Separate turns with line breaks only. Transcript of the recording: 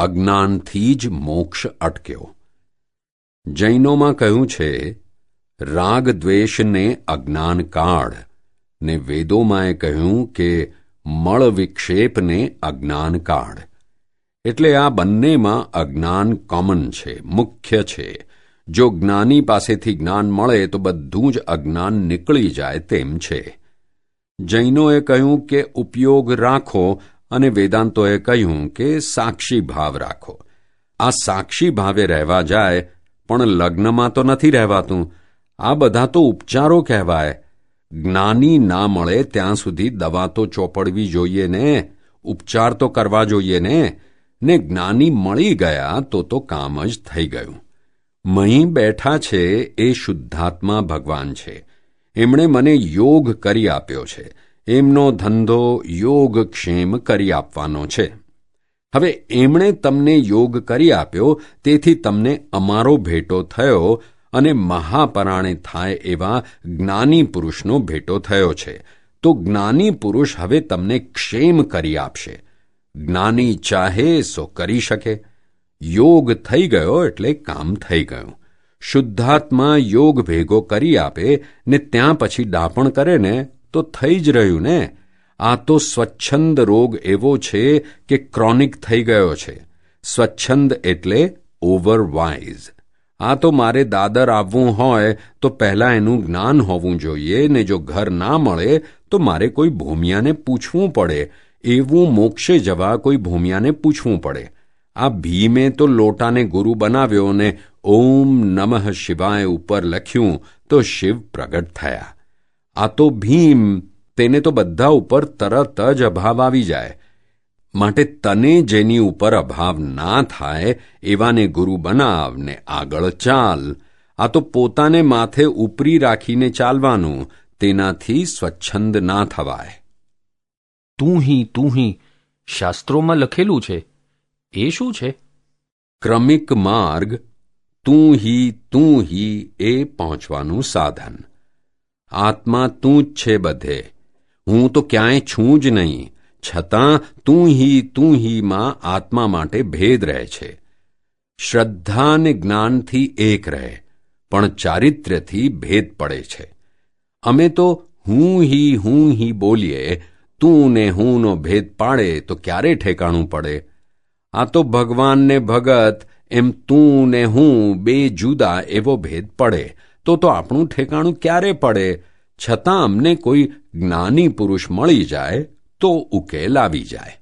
અજ્ઞાનથી જ મોક્ષ અટક્યો. જૈનોમાં કહ્યું છે, રાગ દ્વેષને અજ્ઞાન કાળ ને વેદોમાંએ કહ્યું કે, મળ વિક્ષેપને અજ્ઞાન કાળ એટલે આ બંનેમાં અજ્ઞાન કોમન છે, મુખ્ય છે. જો જ્ઞાની પાસેથી જ્ઞાન મળે તો બધું જ અજ્ઞાન નીકળી જાય તેમ છે. જૈનોએ કહ્યું કે, ઉપયોગ રાખો અને વેદાંતોએ કહ્યું કે સાક્ષી ભાવ રાખો. આ સાક્ષી ભાવે રહેવા જાય, પણ લગ્નમાં તો નથી રહેવાતું. આ બધા તો ઉપચારો કહેવાય. જ્ઞાની ના મળે ત્યાં સુધી દવા તો ચોપડવી જોઈએ ને, ઉપચાર તો કરવા જોઈએ ને. ને જ્ઞાની મળી ગયા તો તો કામ જ થઈ ગયું. મહી બેઠા છે એ શુદ્ધાત્મા ભગવાન છે. એમણે મને યોગ કરી આપ્યો છે. એમનો ધંધો યોગક્ષેમ કરી આપવાનો છે. હવે એમણે તમને યોગ કરી આપ્યો, તેથી તમને અમારો ભેટો થયો અને મહાપરાણે થાય એવા જ્ઞાની પુરુષનો ભેટો થયો છે. તો જ્ઞાની પુરુષ હવે તમને ક્ષેમ કરી આપશે. જ્ઞાની ચાહે સો કરી શકે. યોગ થઈ ગયો એટલે કામ થઈ ગયું. શુદ્ધાત્મા યોગ ભેગો કરી આપે ને ત્યાં પછી ડાપણ કરે ને તો થઈ જ રહ્યું ને? આ તો સ્વચ્છંદ રોગ એવો છે કે ક્રોનિક થઈ ગયો છે. સ્વચ્છંદ એટલે ઓવરવાઇઝ. આ તો મારે દાદર આવવું હોય તો પહેલાં એનું જ્ઞાન હોવું જોઈએ ને જો ઘર ના મળે તો મારે કોઈ ભૂમિયાને પૂછવું પડે. એવું મોક્ષે જવા કોઈ ભૂમિયાને પૂછવું પડે. આ ભીમે તો લોટાને ગુરુ બનાવ્યો ને ઓમ નમઃ શિવાય ઉપર લખ્યું તો શિવ પ્રગટ થયા. આ તો ભીમ તેને તો બધા ઉપર તરત જ અભાવ આવી જાય. માટે તને જેની ઉપર અભાવ ના થાય એવાને ગુરુ બનાવ ને આગળ ચાલ. આ તો પોતાને માથે ઉપરી રાખીને ચાલવાનું તેનાથી સ્વચ્છંદ ના થવાય.
તું હી તું હી શાસ્ત્રોમાં લખેલું છે. એ શું છે?
ક્રમિક માર્ગ તું હી તું હી એ પહોંચવાનું સાધન. આત્મા તું જ છે બધે. હું તો ક્યાંય છું જ નહીં, છતાં તું હી, તું હીમાં આત્મા માટે ભેદ રહે છે. શ્રદ્ધા ને જ્ઞાનથી એક રહે, પણ ચારિત્ર્યથી ભેદ પડે છે. અમે તો હું હી હું હી બોલીએ, તું ને હુંનો ભેદ પાડે તો ક્યારે ઠેકાણું પડે? આ તો ભગવાનને ભગત, એમ તું ને હું બે જુદા એવો ભેદ પડે. તો તો આપણું ઠેકાણું ક્યારે પડે? છતાં અમને કોઈ જ્ઞાની પુરુષ મળી જાય તો ઉકેલ આવી જાય.